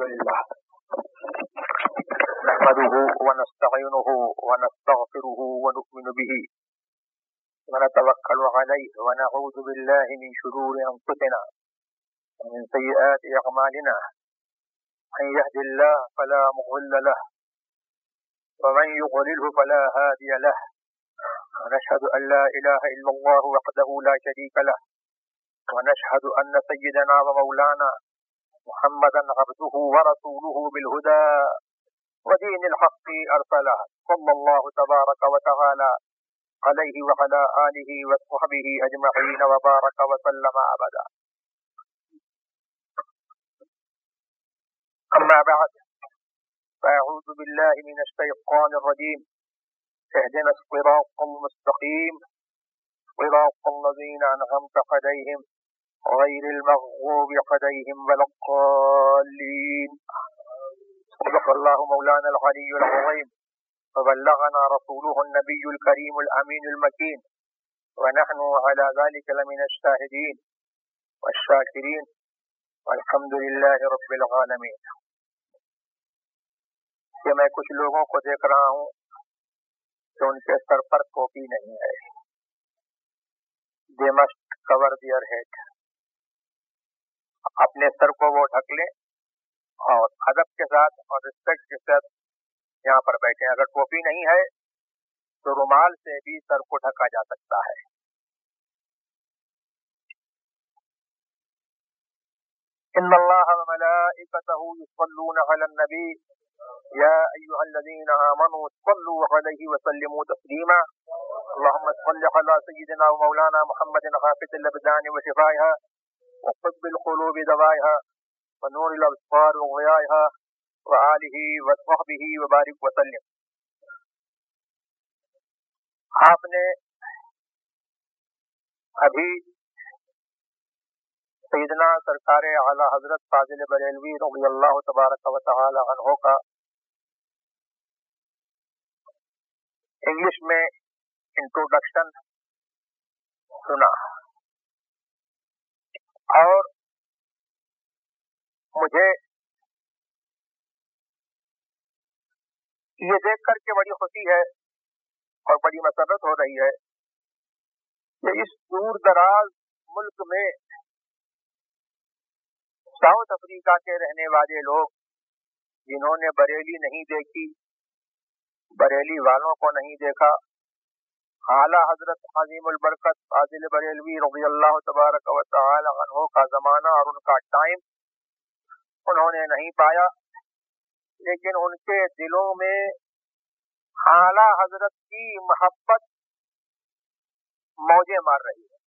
الحمد لله نحمده ونستعينه ونستغفره ونؤمن به ونتوكل عليه ونعوذ بالله من شرور أنفسنا ومن سيئات أعمالنا. من يهد الله فلا مضل له ومن يضلله فلا هادي له. ونشهد أن لا إله إلا الله وحده لا شريك له. ونشهد أن سيدنا ومولانا محمدا عبده ورسوله بالهدى ودين الحق أرسله. صلى الله تبارك وتعالى عليه وعلى آله وصحبه أجمعين وبارك وسلم أبدا. أما بعد، فأعوذ بالله من الشيطان الرجيم. اهدنا الصراط المستقيم. صراط الذين أنعمت عليهم غير المغضوب عليهم ولا الضالين. صدق الله مولانا العلي العظيم. وبلغنا رسوله النبي الكريم الأمين المكين ونحن على ذلك لمن الشاهدين والشاكرين. والحمد لله رب العالمين. کہ میں کچھ لوگوں کو دیکھ رہا ہوں کہ ان کے سر پر ٹوپی نہیں ہے۔ They must cover their head اپنے سر کو وہ ڈھک لیں اور ادب کے ساتھ اور رسپیکٹ کے ساتھ یہاں پر بیٹھے اگر ٹوپی نہیں ہے تو رومال سے بھی سر کو ڈھکا جا سکتا ہے۔ ان اللہ وملائکته یصلون علی النبی۔ یا ایها الذین آمنوا صلوا علیہ وسلموا تسلیما۔ اللهم صل على سيدنا ومولانا محمد حافظ الابدان وشفائها وطب القلوب دوائها ونور الابصار وضيائها وآله وصحبه وبارك وسلم۔ آپ نے ابھی سیدنا سرکار اعلی حضرت فاضل بریلوی رضی اللہ تبارک و تعالی عنہ کا انگلش میں انٹروڈکشن سنا۔ اور مجھے یہ دیکھ کر کے بڑی خوشی ہے اور بڑی مسرت ہو رہی ہے کہ اس دور دراز ملک میں ساؤتھ افریقہ کے رہنے والے لوگ جنہوں نے بریلی نہیں دیکھی، بریلی والوں کو نہیں دیکھا اعلیٰ حضرت عظیم البرکت فاضل بریلوی رضی اللہ تبارک و تعالی عنہ کا زمانہ اور ان کا ٹائم انہوں نے نہیں پایا، لیکن ان کے دلوں میں اعلیٰ حضرت کی محبت موجیں مار رہی ہے۔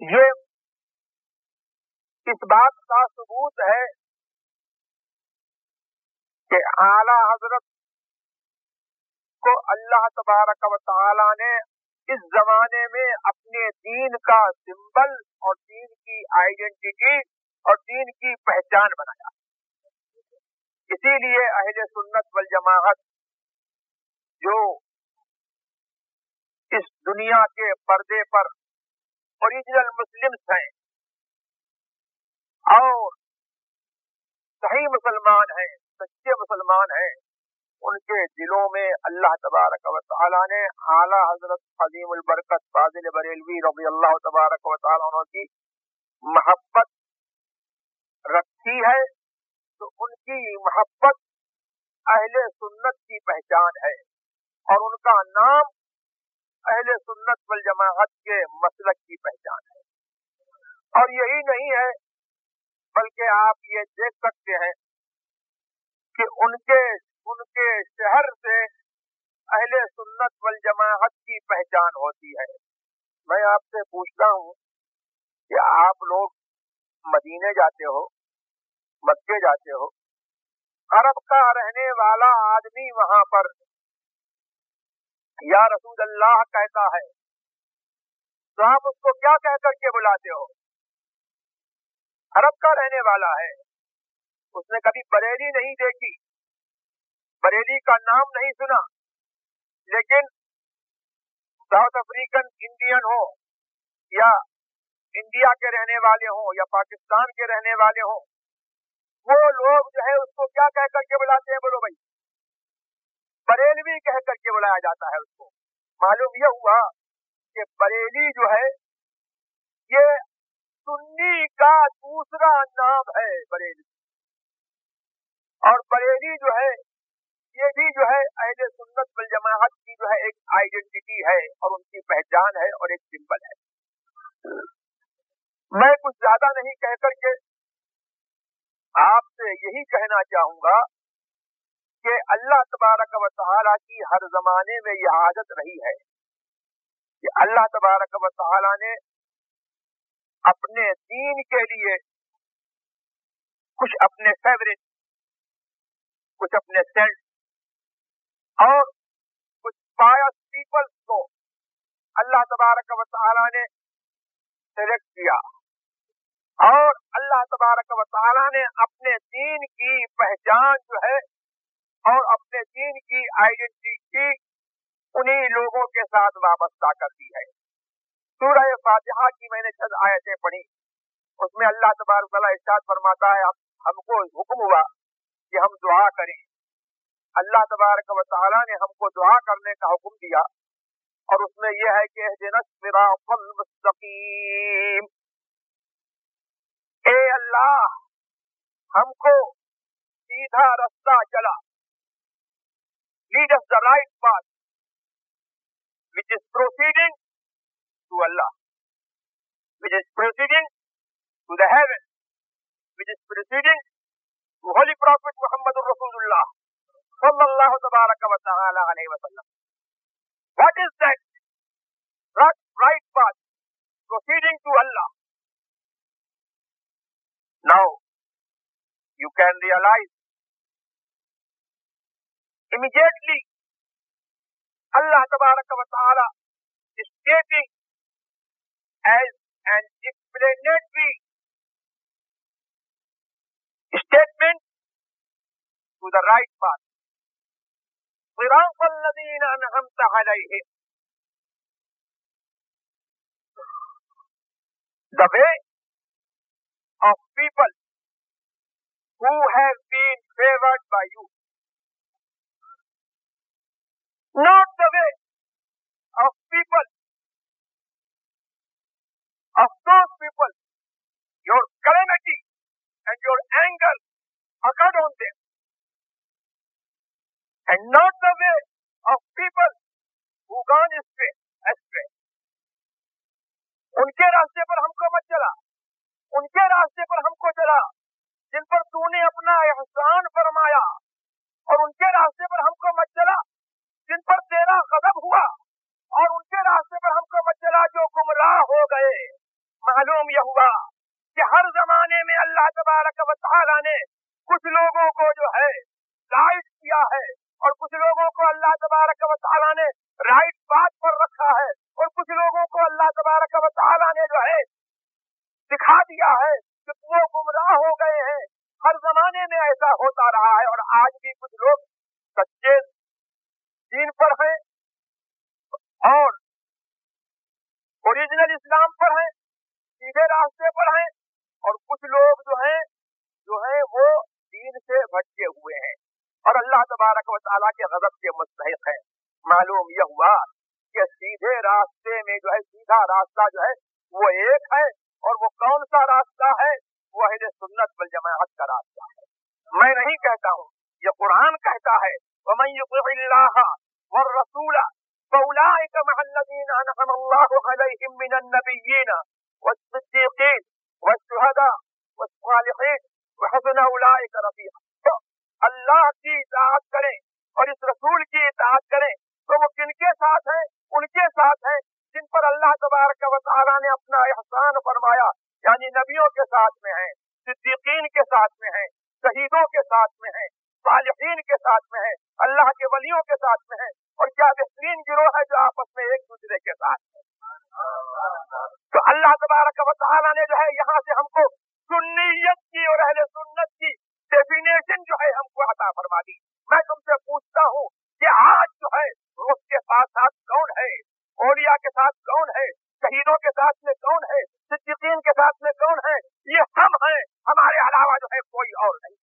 یہ اس بات کا ثبوت ہے کہ اعلی حضرت کو اللہ تبارک و تعالی نے اس زمانے میں اپنے دین کا سمبل اور دین کی آئیڈینٹی اور دین کی پہچان بنایا۔ اسی لیے اہل سنت والجماعت جو اس دنیا کے پردے پر اوریجنل مسلمس ہیں اور صحیح مسلمان ہیں، سچے مسلمان ہیں ان کے دلوں میں اللہ تبارک و تعالیٰ نے اعلیٰ حضرت عظیم البرکت فاضل بریلوی رضی اللہ تبارک و تعالیٰ عنہ کی محبت رکھی ہے، تو ان کی محبت اہل سنت کی پہچان ہے اور ان کا نام اہل سنت والجماعت کے مسلک کی پہچان ہے۔ اور یہی نہیں ہے، بلکہ آپ یہ دیکھ سکتے ہیں کہ ان کے ان کے شہر سے اہل سنت والجماعت کی پہچان ہوتی ہے۔ میں آپ سے پوچھتا ہوں کہ آپ لوگ مدینے جاتے ہو، مکے جاتے ہو، عرب کا رہنے والا آدمی وہاں پر یا رسول اللہ کہتا ہے، تو آپ اس کو کیا کہہ کر کے بلاتے ہو؟ عرب کا رہنے والا ہے۔ اس نے کبھی بریلی نہیں دیکھی۔ بریلی کا نام نہیں سنا، لیکن ساؤتھ افریقن انڈین ہو یا انڈیا کے رہنے والے ہوں یا پاکستان کے رہنے والے ہوں، وہ لوگ جو ہے اس کو کیا کہہ کر کے بلاتے ہیں بولو بھائی؟ بریلوی کہہ کر کے بلایا جاتا ہے اس کو۔ معلوم یہ ہوا کہ بریلی جو ہے، یہ سنی کا دوسرا نام ہے بریلی۔ اور بریلی جو ہے یہ بھی جو ہے اہل سنت بالجماعت کی جو ہے ایک آئیڈینٹی ہے اور ان کی پہچان ہے اور ایک سمبل ہے۔ میں کچھ زیادہ نہیں کہہ کر کے آپ سے یہی کہنا چاہوں گا کہ اللہ تبارک و تعالیٰ کی ہر زمانے میں یہ عادت رہی ہے کہ اللہ تبارک و تعالیٰ نے اپنے دین کے لیے کچھ اپنے فیوریٹ کچھ اپنے سینٹ اور کچھ پایس کو اللہ تبارک و تعالیٰ نے سلیکٹ کیا۔ اور اللہ تبارک و تعالیٰ نے اپنے دین کی پہچان جو ہے اور اپنے دین کی آئیڈینٹی انہی لوگوں کے ساتھ وابستہ کر دی ہے۔ سورہ فاتحہ کی میں نے چند آیتیں پڑھی۔ اس میں اللہ تبارک تعالیٰ ارشاد فرماتا ہے، ہم کو حکم ہوا کہ ہم دعا کریں۔ اللہ تبارک و تعالیٰ نے ہم کو دعا کرنے کا حکم دیا اور اس میں یہ ہے کہ المستقیم۔ اے اللہ، ہم کو سیدھا رستہ چلا۔ Lead us the right path which is proceeding to Allah which is proceeding to the heaven which is proceeding to holy prophet Muhammad الرسول اللہ صلی اللہ تبارک و تعالی علیہ وسلم what is that right path proceeding to Allah now you can realise immediately Allah تبارک و تعالی stating as an explanatory statement to the right path صراط الذين أنعمت عليهم the way of people who have been favored by you. Not the way of people, of those people, your calamity and your anger occurred on them. And not the way of people who gone astray, astray. ان کے راستے پر ہم کو مت چلا ان کے راستے پر ہم کو چلا جن پر تو نے اپنا احسان فرمایا اور ان کے راستے پر ہم کو مت چلا جن پر تیرا قدم ہوا اور ان کے راستے پر ہم کو مت چلا جو گمراہ ہو گئے معلوم یہ ہوا کہ ہر زمانے میں اللہ تبارک و تعالی نے کچھ لوگوں کو جو ہے گائڈ کیا ہے اور کچھ لوگوں کو اللہ تبارک و تعالیٰ نے رائٹ بات پر رکھا ہے اور کچھ لوگوں کو اللہ تبارک و تعالیٰ نے جو ہے دکھا دیا ہے کہ وہ گمراہ ہو گئے ہیں۔ ہر زمانے میں ایسا ہوتا رہا ہے اور آج بھی کچھ لوگ سچے دین پر ہیں اور اوریجنل اسلام پر ہیں، سیدھے راستے پر ہیں اور کچھ لوگ جو ہیں جو ہیں وہ دین سے بھٹکے ہوئے ہیں۔ اور اللہ تبارک و تعالیٰ کے غضب کے مستحق ہے معلوم یہ ہوا کہ سیدھے راستے میں جو ہے، سیدھا راستہ جو ہے، وہ ایک ہے اور وہ کون سا راستہ ہے؟ وہ اہل سنت بل جماعت کا راستہ ہے۔ میں نہیں کہتا ہوں، یہ قرآن کہتا ہے، وَمَن يُطِعِ اللَّهَ وَالرَّسُولَ فَأُولَئِكَ مَعَ الَّذِينَ أَنْعَمَ اللَّهُ عَلَيْهِم مِّنَ النَّبِيِّينَ وَالصِّدِّيقِينَ وَالشُّهَدَاءِ وَالصَّالِحِينَ وَحَسُنَ أُولَئِكَ رَفِيقًا۔ اللہ کی اطاعت کریں اور اس رسول کی اطاعت کریں تو وہ کن کے ساتھ ہیں؟ ان کے ساتھ ہیں جن پر اللہ تبارک و تعالیٰ نے اپنا احسان فرمایا یعنی نبیوں کے ساتھ میں ہیں، صدیقین کے ساتھ میں ہیں، شہیدوں کے ساتھ میں ہیں، صالحین کے ساتھ میں ہیں، اللہ کے ولیوں کے ساتھ میں ہیں، اور کیا بہترین گروہ ہے جو آپس میں ایک دوسرے کے ساتھ ہے تو اللہ تبارک و تعالیٰ نے جو ہے یہاں سے ہم کو سنیت کی اور اہل سنت کی ڈیفینیشن جو ہے ہم کو عطا فرما دی۔ میں تم سے پوچھتا ہوں کہ آج جو ہے اس کے ساتھ ساتھ کون ہے؟ اولیا کے ساتھ کون ہے؟ شہیدوں کے ساتھ میں کون ہے؟ صدیقین کے ساتھ میں کون ہے یہ ہم ہیں ہمارے علاوہ جو ہے کوئی اور نہیں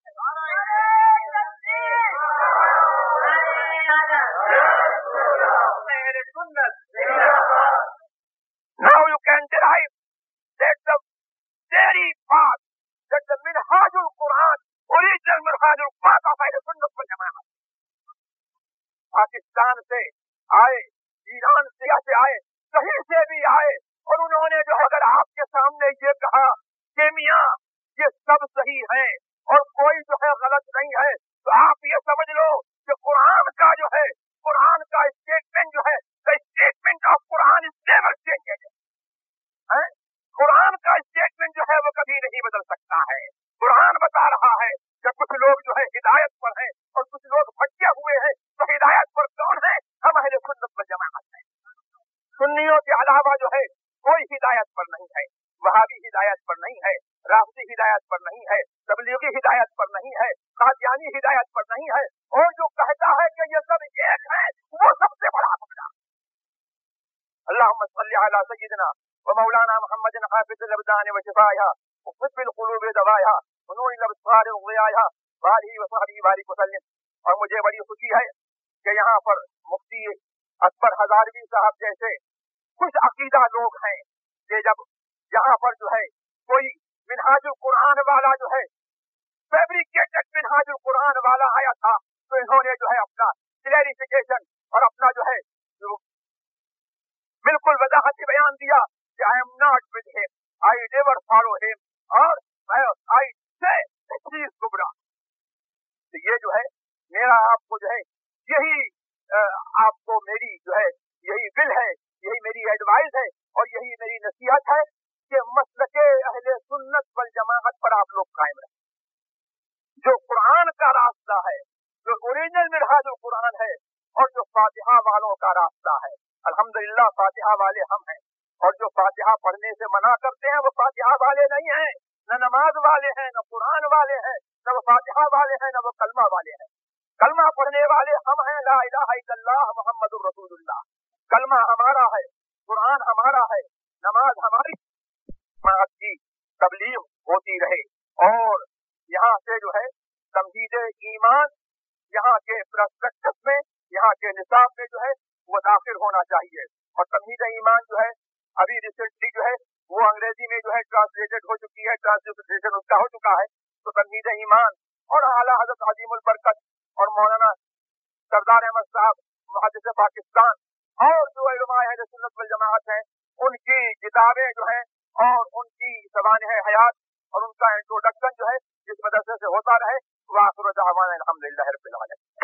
Now you can derive that the very path, that the Minhajul Quran, original Minhajul Quran of Ahl Sunnah Pakistan سے آئے، ایران سے سے آئے، کہیں سے بھی آئے اور انہوں نے جو اگر آپ کے سامنے یہ کہا کہ میاں، یہ سب صحیح ہے اور کوئی جو ہے غلط نہیں ہے، تو آپ یہ سمجھ لو کہ قرآن کا جو ہے، قرآن کا اسٹیٹمنٹ جو ہے statement of Quran is never change قرآن کا اسٹیٹمنٹ جو ہے وہ کبھی نہیں بدل سکتا ہے۔ قرآن بتا رہا ہے کہ کچھ لوگ جو ہے ہدایت پر ہیں اور کچھ لوگ بھٹکے ہوئے ہیں، تو ہدایت پر کون ہے؟ ہم اہل سنت پر جماعت ہیں۔ سنیوں کے علاوہ جو ہے، کوئی ہدایت پر نہیں ہے۔ وہابی ہدایت پر نہیں ہے راستی ہدایت پر نہیں ہے، تبلیغی ہدایت پر نہیں ہے، قادیانی ہدایت پر نہیں ہے۔ اور جو کہتا ہے کہ یہ سب ایک ہے وہ سب سے بڑا مسئلہ اللہ صلی علی سیدنا ومولانا محمد حافظ الابدان وشفائها وطب القلوب دوایا وسلم اور مجھے بڑی خوشی ہے کہ یہاں پر مفتی اکبر ہزاروی صاحب جیسے کچھ عقیدہ لوگ ہیں کہ جب یہاں پر جو ہے کوئی منہاج القرآن والا جو ہے فیبریکیٹڈ منہاج القرآن والا آیا تھا، تو انہوں نے جو ہے اپنا کلیریفیکیشن اور اپنا جو ہے بالکل وضاحت بیان دیا کہ آئی ایم ناٹ ود ہم آئی نیور فالو ہم اور آئی سے گبرا تو یہ جو ہے، میرا آپ کو جو ہے، یہی آپ کو میری جو ہے، یہی ول ہے، یہی میری ایڈوائز ہے اور یہی میری نصیحت ہے کہ مسلک اہل سنت بل جماعت پر آپ لوگ قائم رہیں۔ جو قرآن کا راستہ ہے، جو اوریجنل مرحاظ القرآن ہے اور جو فاتحہ والوں کا راستہ ہے۔ الحمدللہ، فاتحہ والے ہم ہیں اور جو فاتحہ پڑھنے سے منع کرتے ہیں، وہ فاتحہ والے نہیں ہیں۔ نہ نماز والے ہیں، نہ قرآن والے ہیں، نہ وہ فاتحہ والے ہیں، نہ وہ کلمہ والے ہیں۔ کلمہ پڑھنے والے ہم ہیں، لا الہ الا اللہ محمد الرسول اللہ۔ کلمہ ہمارا ہے، قرآن ہمارا ہے، نماز ہماری کی تبلیغ ہوتی رہے۔ اور یہاں سے جو ہے، تمہید ایمان یہاں کے پرسپیکٹس میں، یہاں کے نصاب میں جو ہے، وہ داخل ہونا چاہیے۔ اور تمہید ایمان جو ہے، ابھی ریسنٹلی جو ہے وہ انگریزی میں جو ہے ٹرانسلیٹڈ ہو چکی ہے ٹرانسلیشن اس کا ہو چکا ہے۔ تو تنقید ایمان اور اعلیٰ حضرت عظیم البرکت اور مولانا سردار احمد صاحب، محدث پاکستان اور جو علماء سنت والجماعت ہیں، ان کی کتابیں جو ہیں اور ان کی زبان ہے حیات اور ان کا انٹروڈکشن جو ہے جس مدرسے سے ہوتا رہے۔ وہ آخر الحمد للہ رب العالمین۔